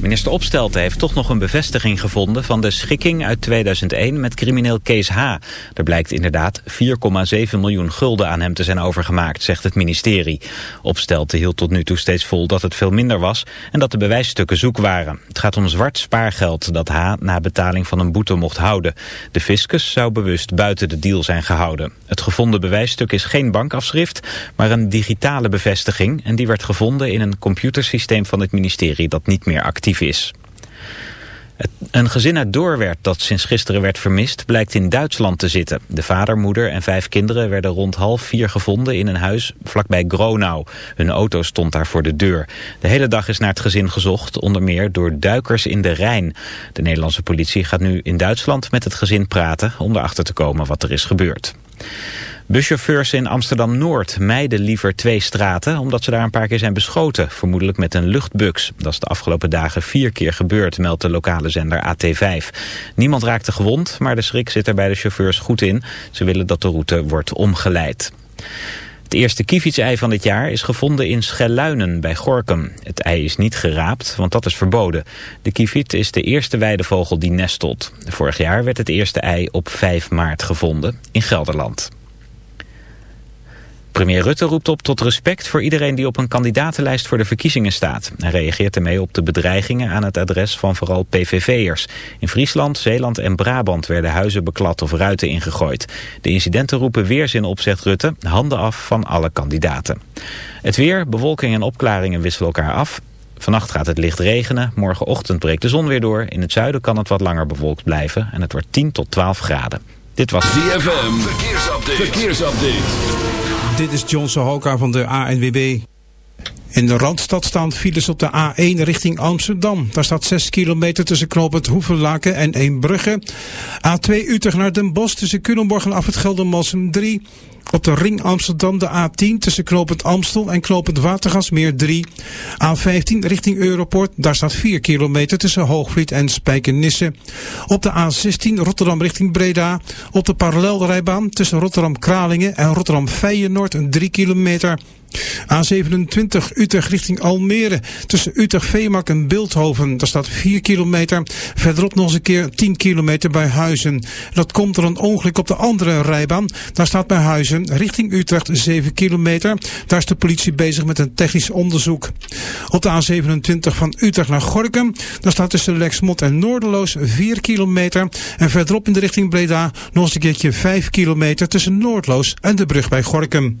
Minister Opstelten heeft toch nog een bevestiging gevonden van de schikking uit 2001 met crimineel Kees H. Er blijkt inderdaad 4,7 miljoen gulden aan hem te zijn overgemaakt, zegt het ministerie. Opstelten hield tot nu toe steeds vol dat het veel minder was en dat de bewijsstukken zoek waren. Het gaat om zwart spaargeld dat H na betaling van een boete mocht houden. De fiscus zou bewust buiten de deal zijn gehouden. Het gevonden bewijsstuk is geen bankafschrift, maar een digitale bevestiging en die werd gevonden in een computersysteem van het ministerie dat niet meer actief is. Een gezin uit Doorwerth dat sinds gisteren werd vermist blijkt in Duitsland te zitten. De vader, moeder en vijf kinderen werden rond half vier gevonden in een huis vlakbij Gronau. Hun auto stond daar voor de deur. De hele dag is naar het gezin gezocht, onder meer door duikers in de Rijn. De Nederlandse politie gaat nu in Duitsland met het gezin praten om erachter te komen wat er is gebeurd. Buschauffeurs in Amsterdam-Noord mijden liever twee straten... omdat ze daar een paar keer zijn beschoten, vermoedelijk met een luchtbux. Dat is de afgelopen dagen vier keer gebeurd, meldt de lokale zender AT5. Niemand raakte gewond, maar de schrik zit er bij de chauffeurs goed in. Ze willen dat de route wordt omgeleid. Het eerste kievitsei van dit jaar is gevonden in Schelluinen bij Gorkum. Het ei is niet geraapt, want dat is verboden. De kievit is de eerste weidevogel die nestelt. Vorig jaar werd het eerste ei op 5 maart gevonden in Gelderland. Premier Rutte roept op tot respect voor iedereen die op een kandidatenlijst voor de verkiezingen staat. Hij reageert ermee op de bedreigingen aan het adres van vooral PVV'ers. In Friesland, Zeeland en Brabant werden huizen beklad of ruiten ingegooid. De incidenten roepen weerzin op, zegt Rutte, handen af van alle kandidaten. Het weer, bewolking en opklaringen wisselen elkaar af. Vannacht gaat het licht regenen, morgenochtend breekt de zon weer door. In het zuiden kan het wat langer bewolkt blijven en het wordt 10 tot 12 graden. Dit was verkeersupdate. verkeersupdate. Dit is John Sohoka van de ANWB. In de Randstad staan files op de A1 richting Amsterdam. Daar staat 6 kilometer tussen knooppunt Hoevenlaken en Eembrugge. A2 Utrecht naar Den Bosch tussen Culemborg en Af het Geldermalsen 3. Op de ring Amsterdam de A10 tussen knooppunt Amstel en knooppunt Watergasmeer 3. A15 richting Europort, daar staat 4 kilometer tussen Hoogvliet en Spijkenisse. Op de A16 Rotterdam richting Breda. Op de parallelrijbaan tussen Rotterdam Kralingen en Rotterdam Feyenoord 3 kilometer. A27 Utrecht richting Almere. Tussen Utrecht, Veemak en Beeldhoven. Daar staat 4 kilometer. Verderop nog eens een keer 10 kilometer bij Huizen. Dat komt er een ongeluk op de andere rijbaan. Daar staat bij Huizen richting Utrecht 7 kilometer. Daar is de politie bezig met een technisch onderzoek. Op de A27 van Utrecht naar Gorkum. Daar staat tussen Lexmond en Noorderloos 4 kilometer. En verderop in de richting Breda nog eens een keertje 5 kilometer tussen Noordloos en de brug bij Gorkum.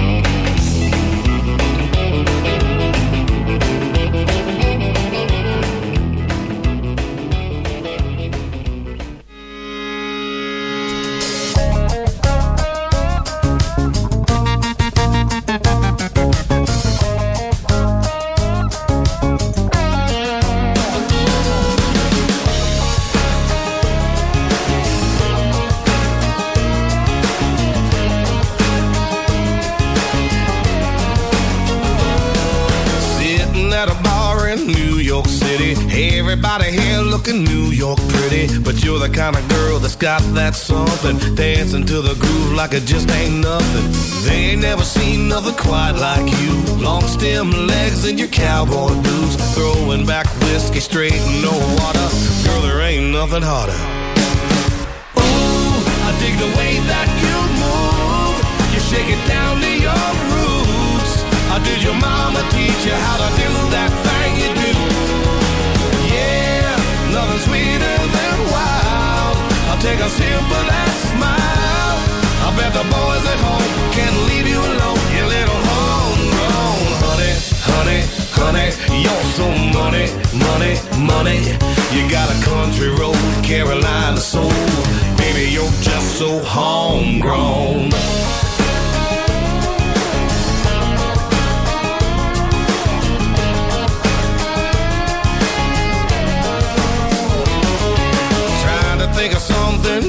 Got that something. Dancing to the groove like it just ain't nothing. They ain't never seen nothing quite like you. Long stem legs and your cowboy boots. Throwing back whiskey straight in no water. Girl, there ain't nothing harder. Ooh, I dig the way that you move. You shake it down to your roots. How did your mama teach you how to do that thing you do? Yeah, nothing sweeter money, money. You got a country road, Carolina soul. Baby, you're just so homegrown.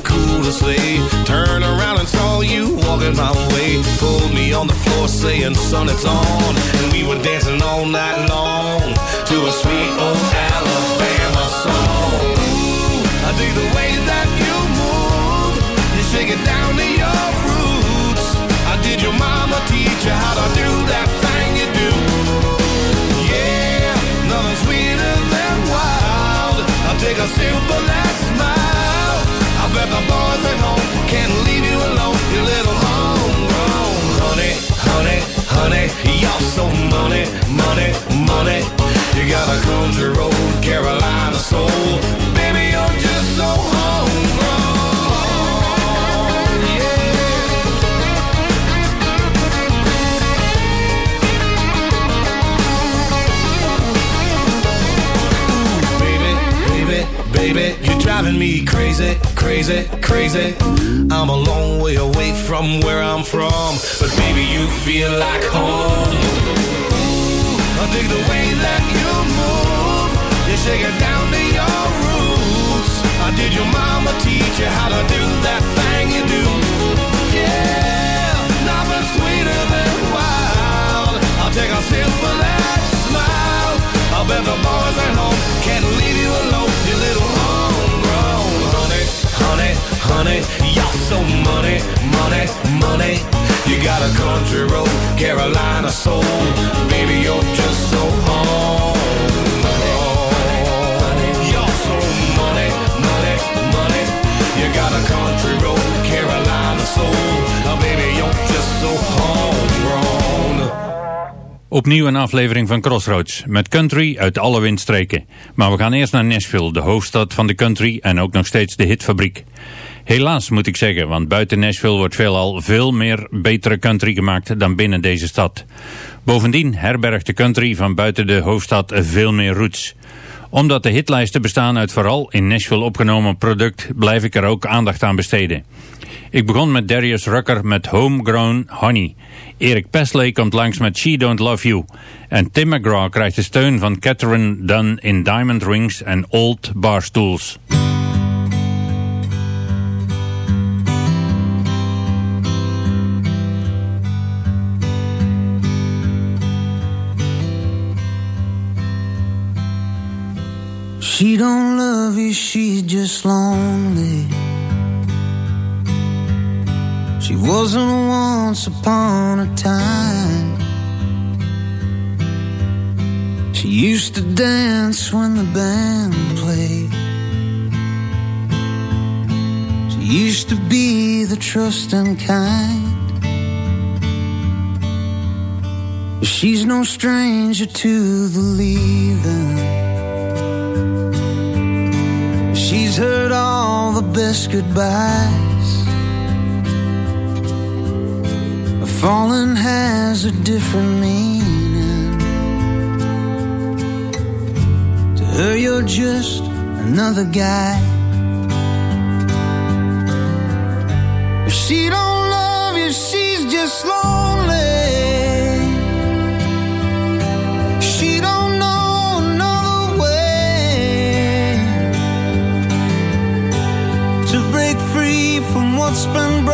Cool to say. Turn around and saw you walking my way. Pulled me on the floor saying, son, it's on. And we were dancing all night long to a sweet old Alabama song. Ooh, I dig the way that you move. You shake it down to your roots. How did your mama teach you how to do that thing you do? Yeah, nothing sweeter than wild. I'll take a sip of the boys at home can't leave you alone, you little homegrown honey, honey, honey. You're so money, money, money. You got a country road, Carolina soul. Baby, you're just so homegrown. Baby, you're driving me crazy, crazy, crazy. I'm a long way away from where I'm from, but baby, you feel like home. I dig the way that you move. You shake it down to your roots. How did your mama teach you how to do that thing you do? Yeah, got a country road, Carolina soul. Baby, you're just so homegrown. You're so money, money, money. You got a country road, Carolina soul. Baby, you're just so homegrown. Opnieuw een aflevering van Crossroads, met country uit alle windstreken. Maar we gaan eerst naar Nashville, de hoofdstad van de country en ook nog steeds de hitfabriek. Helaas moet ik zeggen, want buiten Nashville wordt veelal veel meer betere country gemaakt dan binnen deze stad. Bovendien herbergt de country van buiten de hoofdstad veel meer roots. Omdat de hitlijsten bestaan uit vooral in Nashville opgenomen product, blijf ik er ook aandacht aan besteden. Ik begon met Darius Rucker met Homegrown Honey. Erik Pesley komt langs met She Don't Love You. En Tim McGraw krijgt de steun van Catherine Dunn in Diamond Rings en Old Barstools. She don't love you, she's just lonely. She wasn't once upon a time. She used to dance when the band played. She used to be the trusting kind. She's no stranger to the leaving. The best goodbyes. Falling has a different meaning. To her, you're just another guy. If she don't love you, she's just lonely. What's been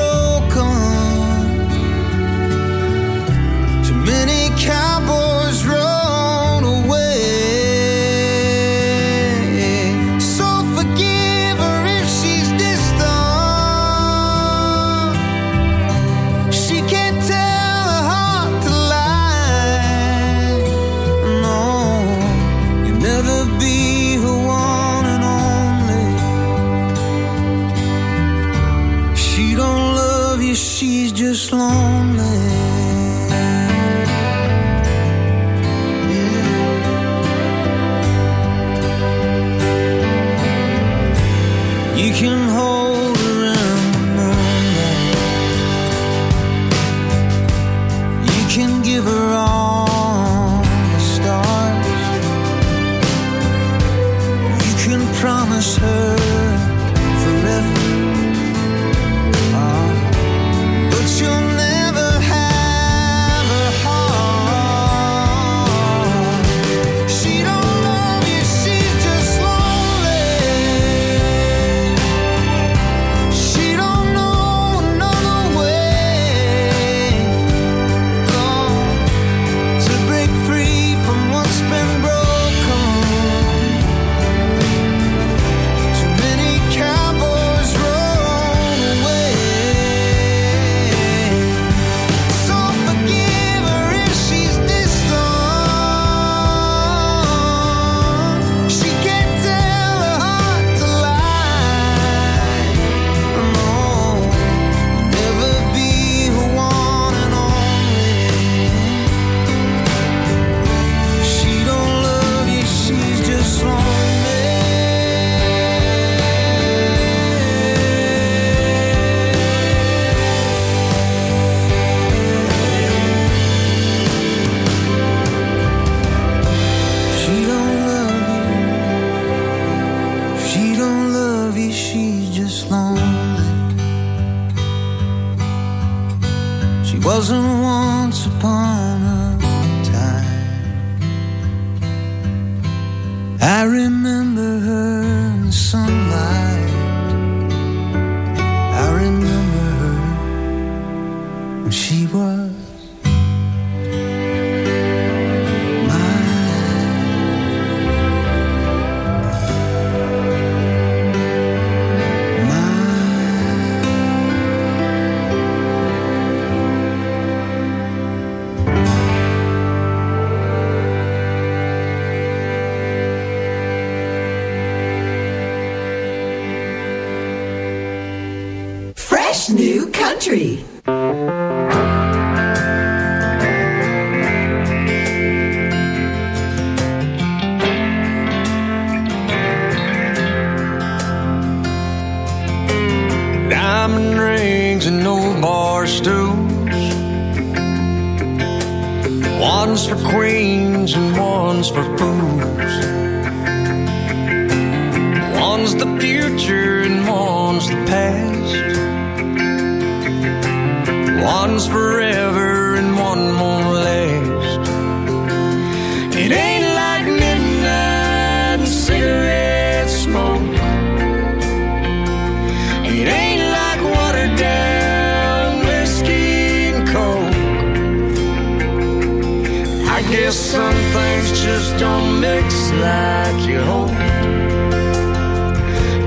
diamond rings and no bar stools. One's for queens and one's for fools. One's the future and one's the past. One's forever and one more. some things just don't mix like you hope,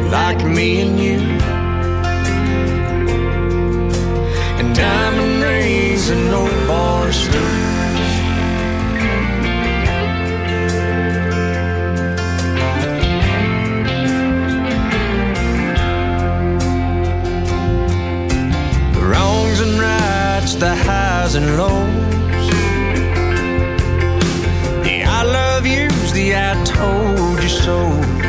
like me and you. And diamond rings and no bar. The wrongs and rights, the highs and lows I told you so.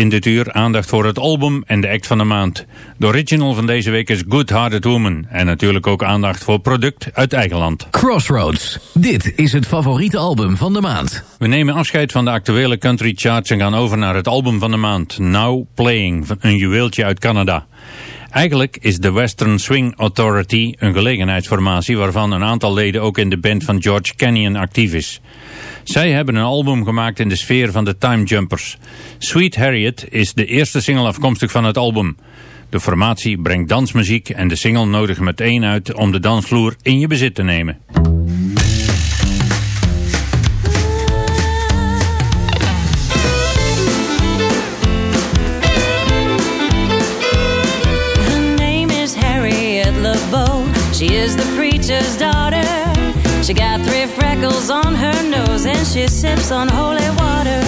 In dit uur aandacht voor het album en de act van de maand. De original van deze week is Good Hearted Woman. En natuurlijk ook aandacht voor product uit eigen land. Crossroads. Dit is het favoriete album van de maand. We nemen afscheid van de actuele country charts en gaan over naar het album van de maand. Now Playing, een juweeltje uit Canada. Eigenlijk is de Western Swing Authority een gelegenheidsformatie waarvan een aantal leden ook in de band van George Canyon actief is. Zij hebben een album gemaakt in de sfeer van de Time Jumpers. Sweet Harriet is de eerste single afkomstig van het album. De formatie brengt dansmuziek en de single nodigt meteen uit om de dansvloer in je bezit te nemen. She is the preacher's daughter. She got three freckles she sips on holy water.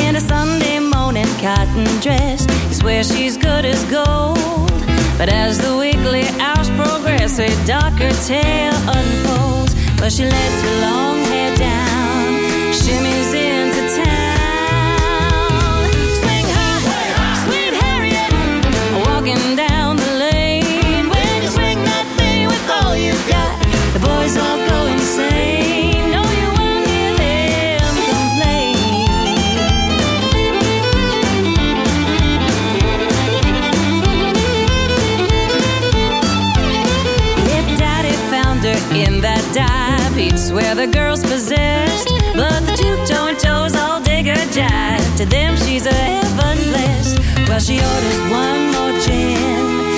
In a Sunday morning cotton dress, you swear she's good as gold. But as the weekly hours progress, a darker tale unfolds. But she lets her long hair down, shimmies into town. Swing high, sweet Harriet, walking down the lane. When you swing that thing with all you've got, the boys all go he'd the girl's possessed. But the joint Joes all dig her jive. To them, she's a heaven blessed. Well, she orders one more gin.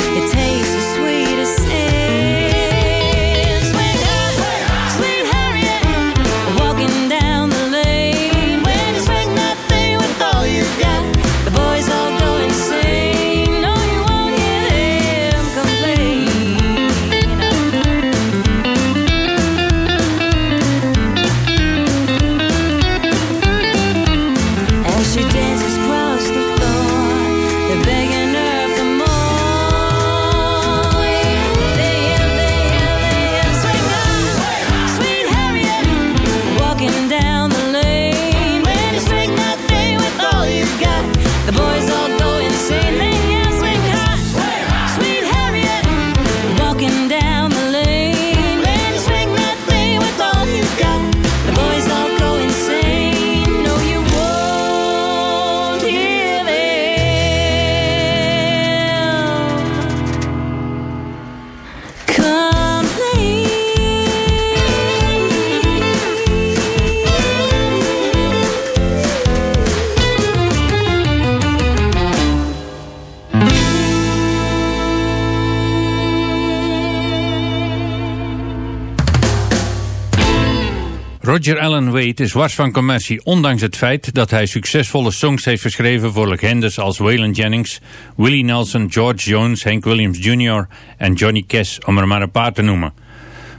Roger Allen Wade is wars van commercie, ondanks het feit dat hij succesvolle songs heeft geschreven voor legendes als Waylon Jennings, Willie Nelson, George Jones, Hank Williams Jr. en Johnny Cash, om er maar een paar te noemen.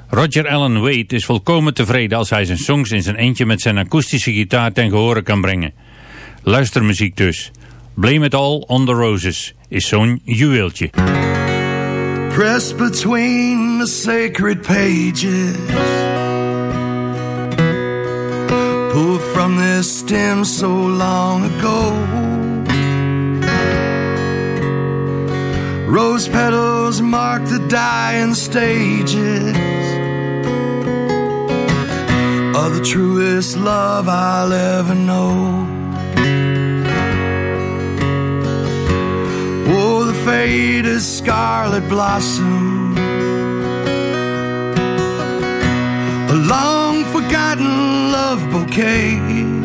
Roger Allen Wade is volkomen tevreden als hij zijn songs in zijn eentje met zijn akoestische gitaar ten gehore kan brengen. Luistermuziek dus. Blame It All on the Roses is zo'n juweeltje. pressed between the sacred pages. This stem so long ago. Rose petals mark the dying stages of the truest love I'll ever know. Oh, the faded scarlet blossom. A long forgotten love bouquet.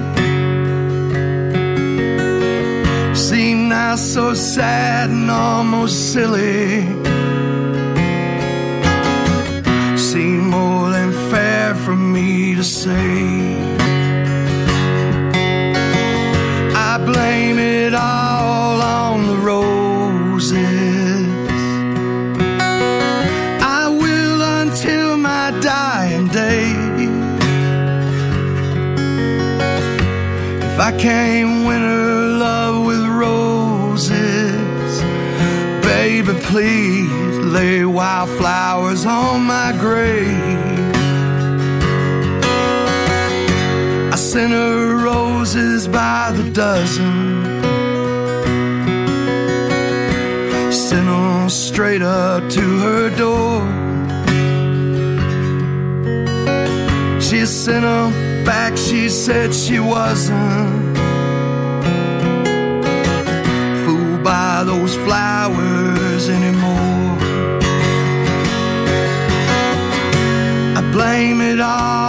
Seem now so sad and almost silly. Seem more than fair for me to say. I blame it all on the roses. I will until my dying day. If I can't flowers on my grave. I sent her roses by the dozen. Sent her straight up to her door. She sent her back, she said she wasn't. Fooled by those flowers blame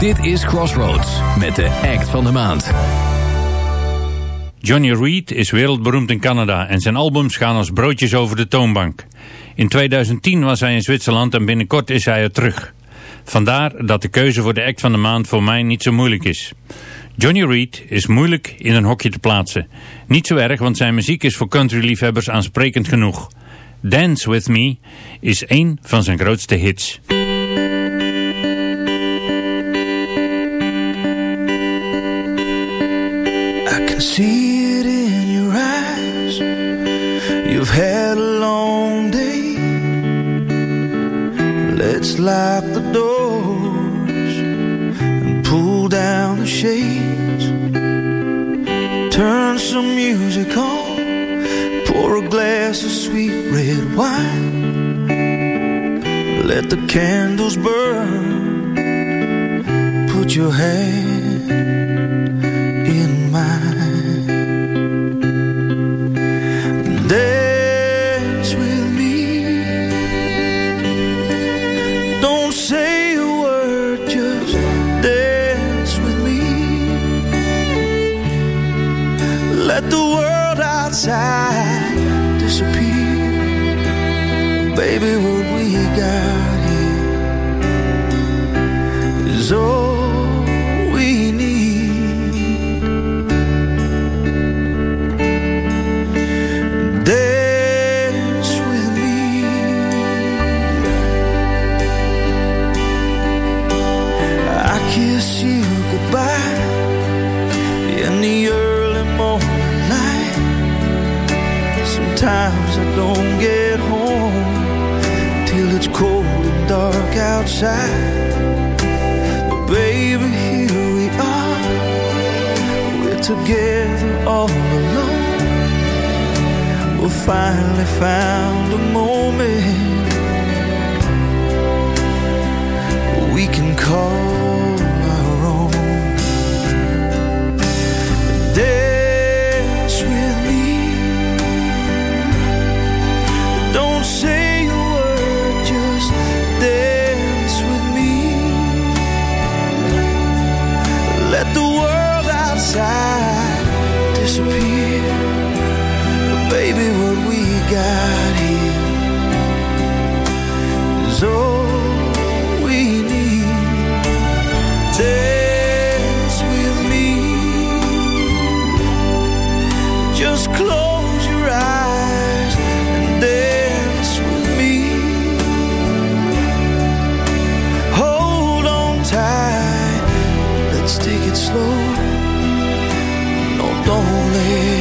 Dit is Crossroads met de act van de maand. Johnny Reed is wereldberoemd in Canada en zijn albums gaan als broodjes over de toonbank. In 2010 was hij in Zwitserland en binnenkort is hij er terug. Vandaar dat de keuze voor de act van de maand voor mij niet zo moeilijk is. Johnny Reed is moeilijk in een hokje te plaatsen. Niet zo erg, want zijn muziek is voor countryliefhebbers aansprekend genoeg. Dance With Me is één van zijn grootste hits. See it in your eyes. You've had a long day. Let's lock the doors and pull down the shades. Turn some music on. Pour a glass of sweet red wine. Let the candles burn. Put your hand Let the world outside disappear. Baby, what we got here is all Sometimes I don't get home till it's cold and dark outside. But baby, here we are. We're together all alone. We finally found a moment we can call don't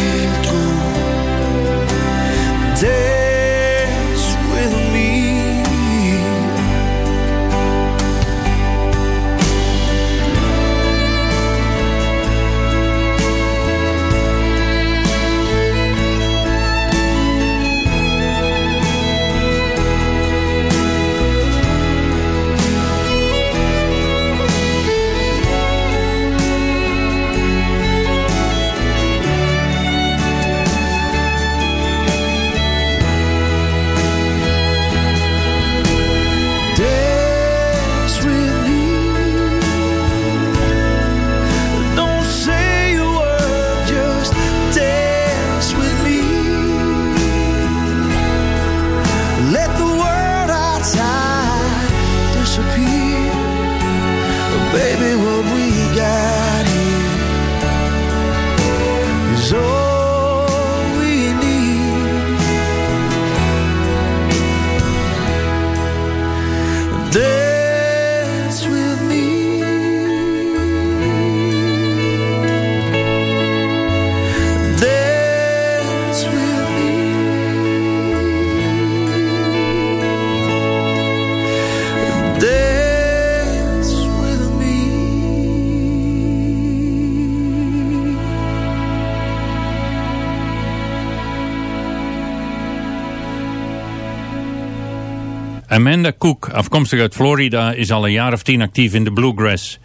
Amanda Cook, afkomstig uit Florida, is al een jaar of tien actief in de bluegrass.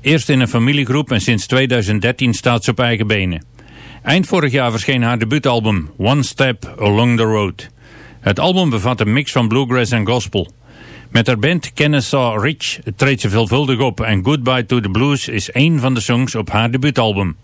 Eerst in een familiegroep en sinds 2013 staat ze op eigen benen. Eind vorig jaar verscheen haar debuutalbum One Step Along the Road. Het album bevat een mix van bluegrass en gospel. Met haar band Kennesaw Rich treedt ze veelvuldig op en Goodbye to the Blues is één van de songs op haar debuutalbum.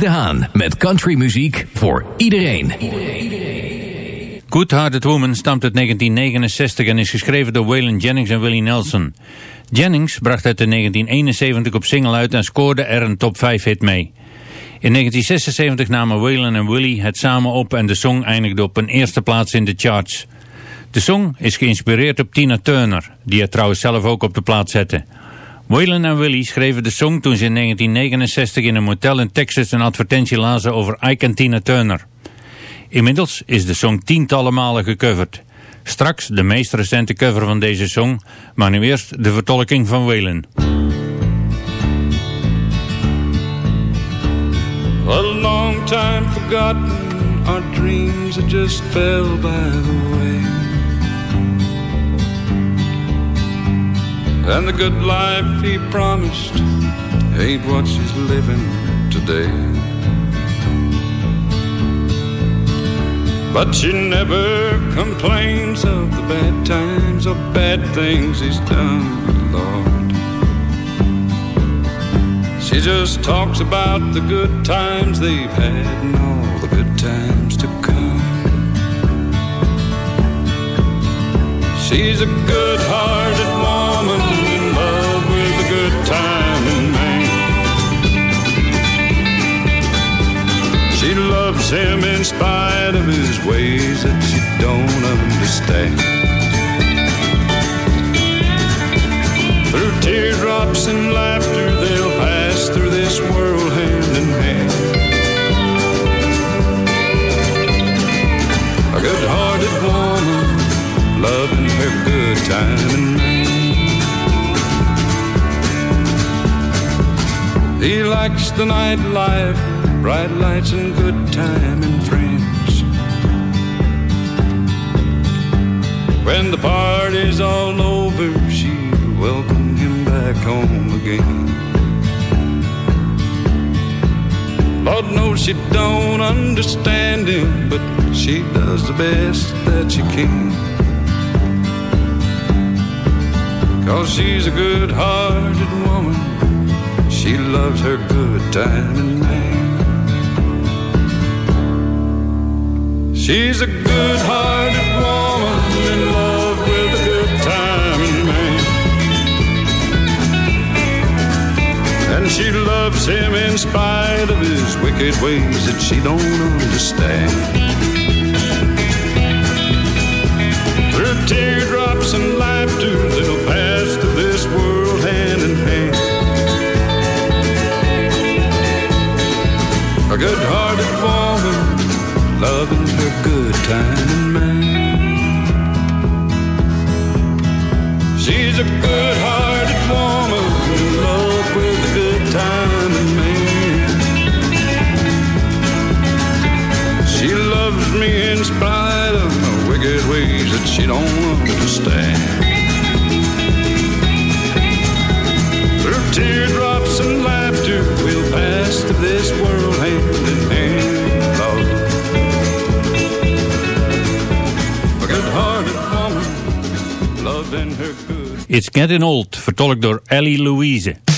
De Haan met countrymuziek voor iedereen. Good Hearted Woman stamt uit 1969 en is geschreven door Waylon Jennings en Willie Nelson. Jennings bracht het in 1971 op single uit en scoorde er een top 5 hit mee. In 1976 namen Waylon en Willie het samen op en de song eindigde op een eerste plaats in de charts. De song is geïnspireerd op Tina Turner, die het trouwens zelf ook op de plaat zette. Waylon en Willie schreven de song toen ze in 1969 in een motel in Texas een advertentie lazen over Ike en Tina Turner. Inmiddels is de song tientallen malen gecoverd. Straks de meest recente cover van deze song, maar nu eerst de vertolking van Waylon. A long time forgotten, our dreams just fell by the way. And the good life he promised ain't what she's living today. But she never complains of the bad times or bad things he's done, Lord. She just talks about the good times they've had and all the good times to come. She's a good-hearted woman good time and man. She loves him in spite of his ways that she don't understand. Through teardrops and laughter, they'll pass through this world hand in hand. A good-hearted woman, loving her good time He likes the nightlife, bright lights and good time and friends. When the party's all over, she welcome him back home again. Lord knows she don't understand him, but she does the best that she can. Cause she's a good-hearted woman. She loves her good time and man. She's a good-hearted woman in love with a good time and man. And she loves him in spite of his wicked ways that she don't understand. Through teardrops and laughter, good-hearted woman, loving her good time man. She's a good-hearted woman in love with a good time man. She loves me in spite of my wicked ways that she don't understand. Through teardrops and laughter, we'll pass through this world It's Getting Old, vertolkt door Ellie Louise.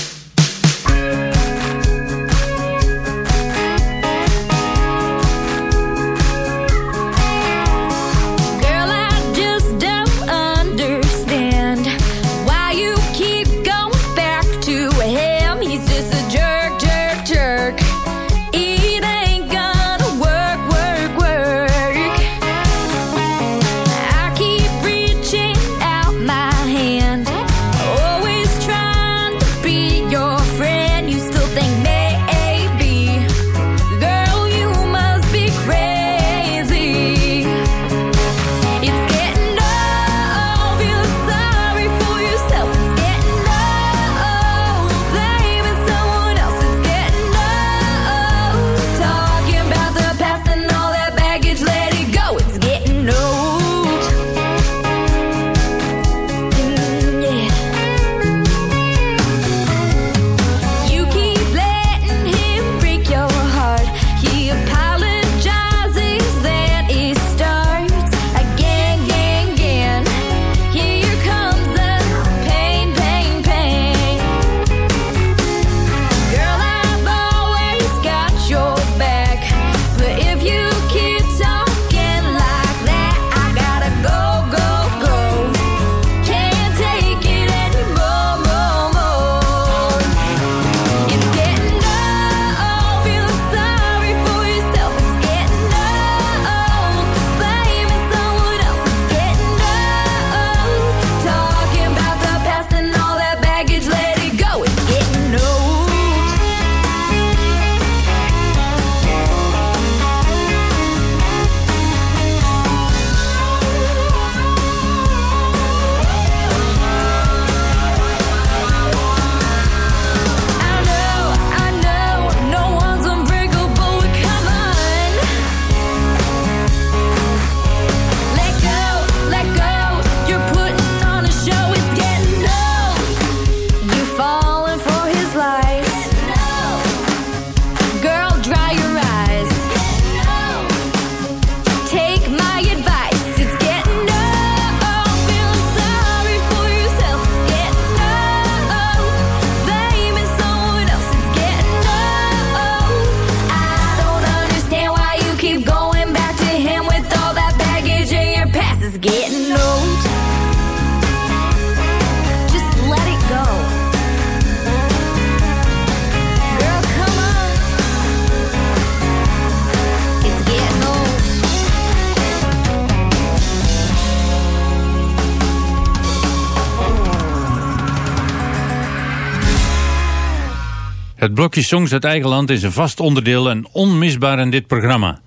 Blokje songs uit eigen land is een vast onderdeel en onmisbaar in dit programma.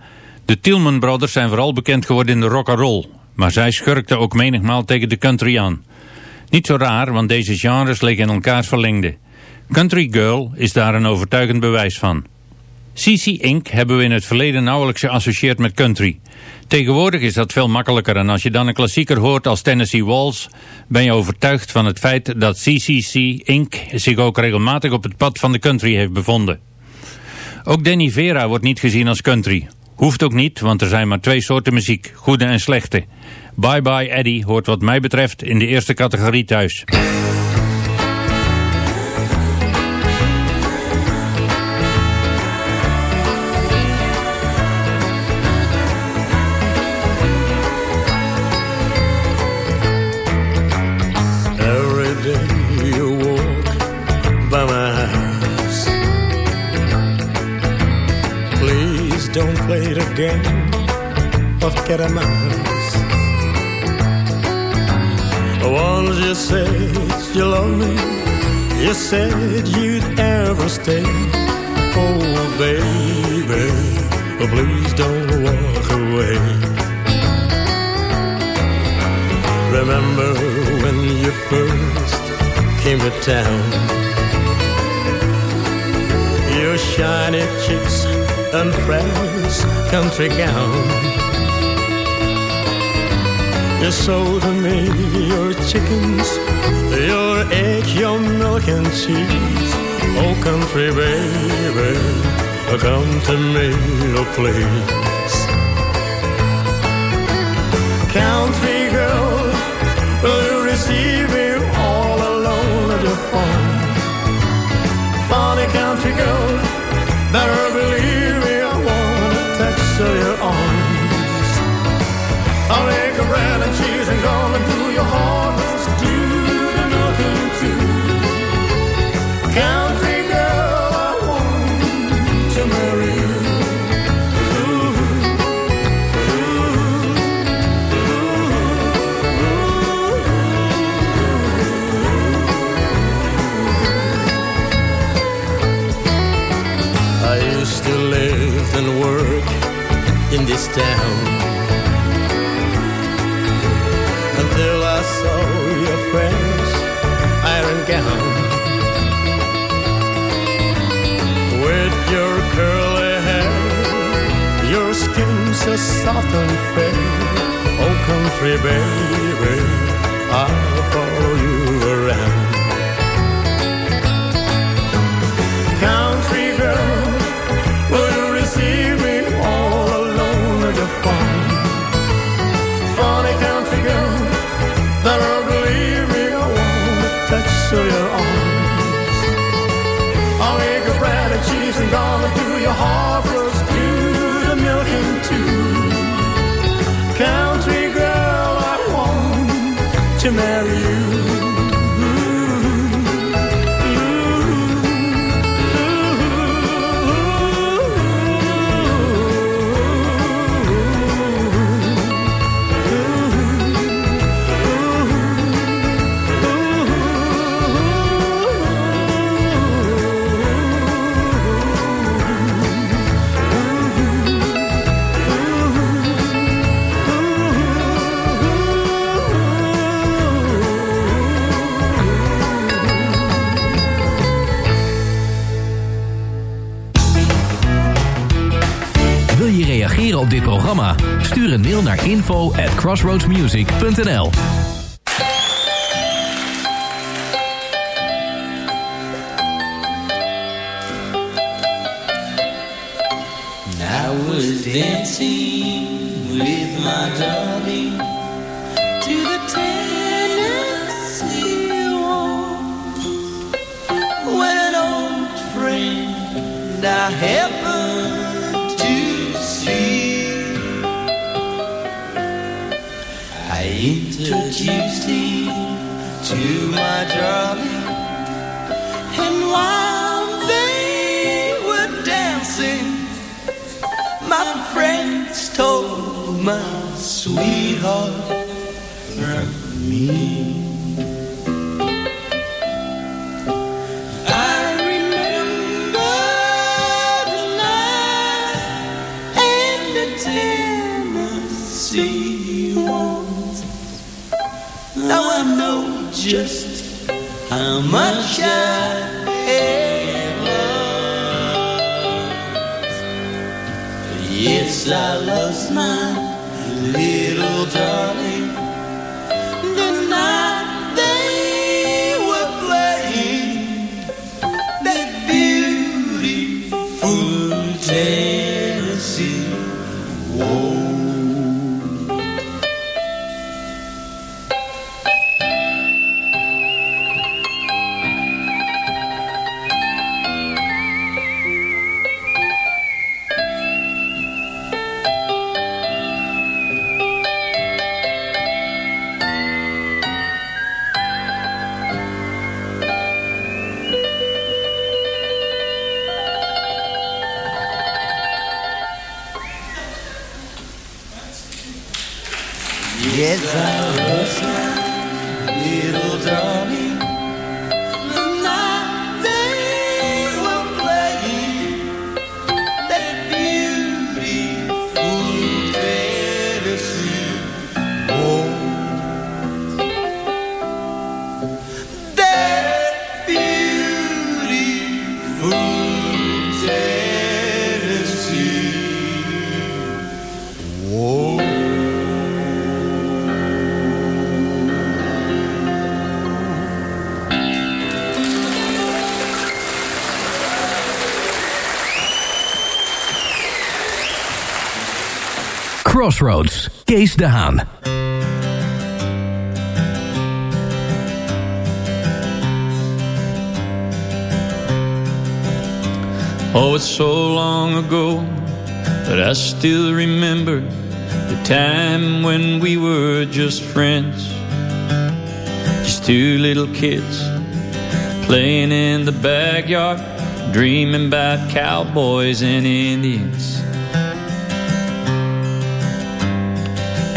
De Tielman Brothers zijn vooral bekend geworden in de rock and roll, maar zij schurkten ook menigmaal tegen de country aan. Niet zo raar, want deze genres liggen in elkaars verlengde. Country Girl is daar een overtuigend bewijs van. CC Inc. hebben we in het verleden nauwelijks geassocieerd met country. Tegenwoordig is dat veel makkelijker en als je dan een klassieker hoort als Tennessee Waltz, ben je overtuigd van het feit dat CCC Inc. zich ook regelmatig op het pad van de country heeft bevonden. Ook Danny Vera wordt niet gezien als country. Hoeft ook niet, want er zijn maar twee soorten muziek, goede en slechte. Bye Bye Eddie hoort wat mij betreft in de eerste categorie thuis. Game of mouse. Once you said you love me, you said you'd ever stay. Oh, baby, please don't walk away. Remember when you first came to town? Your shiny cheeks and fresh country gown. You sold to me your chickens, your egg, your milk and cheese. Oh, country baby, come to me, oh please. Country girl, will you receive me all alone at your phone? Funny country girl, better believe touch your arms. I'll make a bread and cheese and gonna do your harvest, reageren op dit programma? Stuur een mail naar info at crossroadsmusic.nl I was dancing with my darling to the Tennessee waltz when an old friend I happened sweetheart from me. I remember the night in the Tennessee woods. Now I know just how much I hate Yes, I lost my little darling. Yes, I Crossroads, Kees de Haan. Oh, it's so long ago, but I still remember the time when we were just friends. Just two little kids playing in the backyard, dreaming about cowboys and Indians.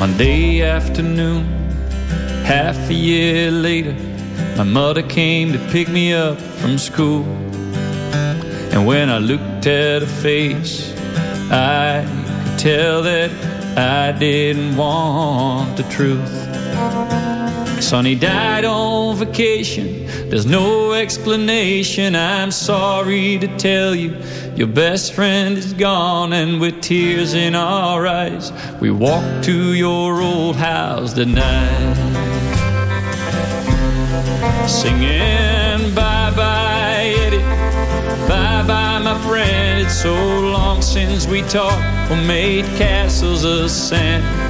Monday afternoon, half a year later, my mother came to pick me up from school. And when I looked at her face, I could tell that I didn't want the truth. Sonny died on vacation. There's no explanation. I'm sorry to tell you, your best friend is gone, and with tears in our eyes, we walked to your old house tonight, singing bye bye, Eddie. Bye bye, my friend. It's so long since we talked or made castles of sand.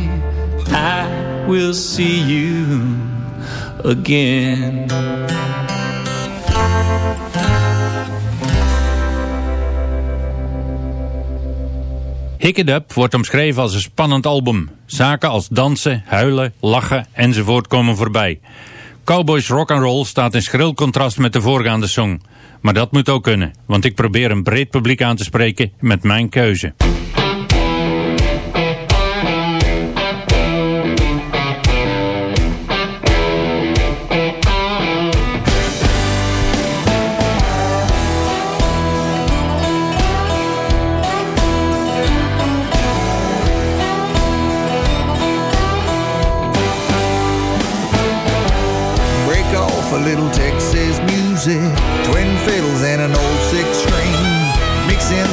I will see you again. Hick It Up wordt omschreven als een spannend album. Zaken als dansen, huilen, lachen enzovoort komen voorbij. Cowboys Rock and Roll staat in schril contrast met de voorgaande song. Maar dat moet ook kunnen, want ik probeer een breed publiek aan te spreken met mijn keuze.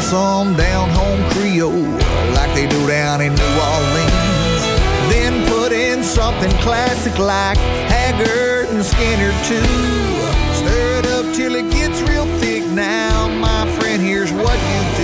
Some down home Creole, like they do down in New Orleans. Then put in something classic like Haggard and Skinner too. Stir it up till it gets real thick. Now, my friend, here's what you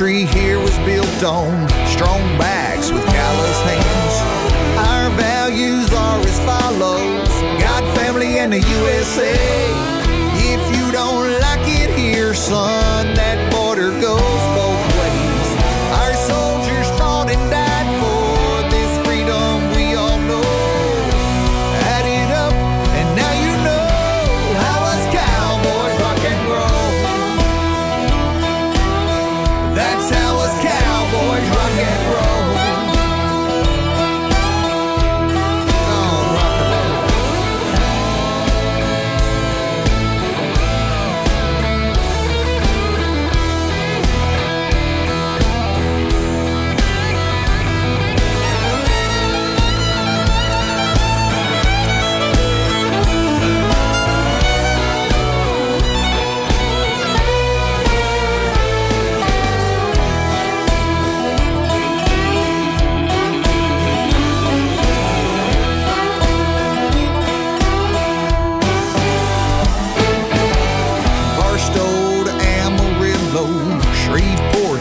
country here was built on strong backs with callous hands. Our values are as follows God, family, and the USA. If you don't like it here, son,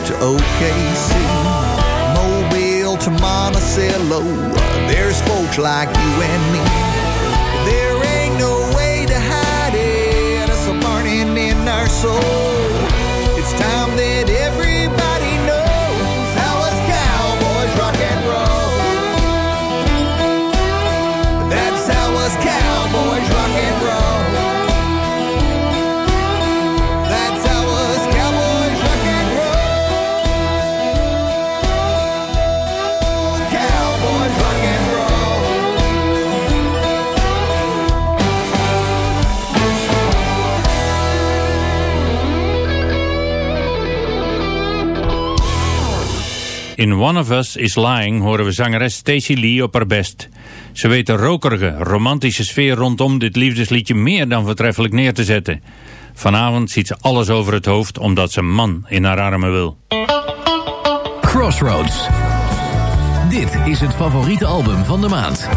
to OKC, Mobile to Monticello. There's folks like you and me. There ain't no way to hide it. It's a burning in our soul. In One of Us is Lying horen we zangeres Stacey Lee op haar best. Ze weet de rokerige, romantische sfeer rondom dit liefdesliedje meer dan voortreffelijk neer te zetten. Vanavond ziet ze alles over het hoofd omdat ze man in haar armen wil. Crossroads. Dit is het favoriete album van de maand.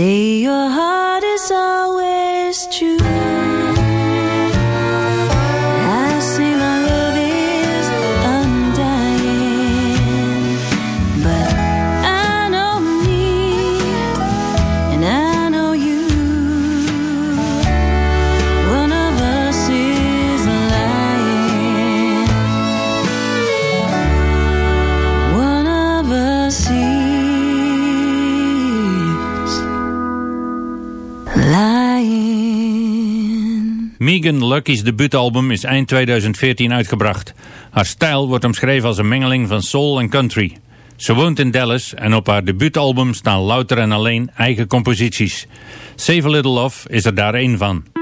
Say your heart. Lucky's debuutalbum is eind 2014 uitgebracht. Haar stijl wordt omschreven als een mengeling van soul en country. Ze woont in Dallas en op haar debuutalbum staan louter en alleen eigen composities. Save a Little Love is er daar één van.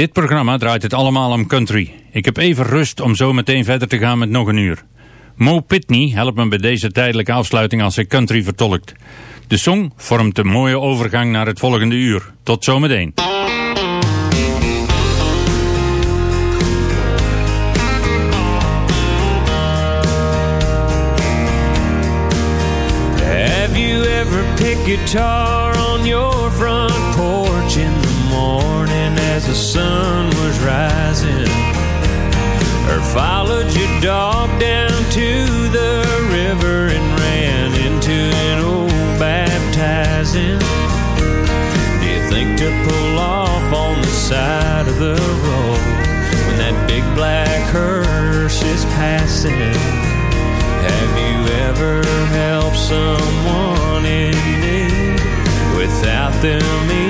dit programma draait het allemaal om country. Ik heb even rust om zo meteen verder te gaan met nog een uur. Mo Pitney helpt me bij deze tijdelijke afsluiting als hij country vertolkt. De song vormt een mooie overgang naar het volgende uur. Tot zometeen. Have you ever picked guitar on your front the sun was rising or followed your dog down to the river and ran into an old baptizing. Do you think to pull off on the side of the road when that big black hearse is passing? Have you ever helped someone in need without them? even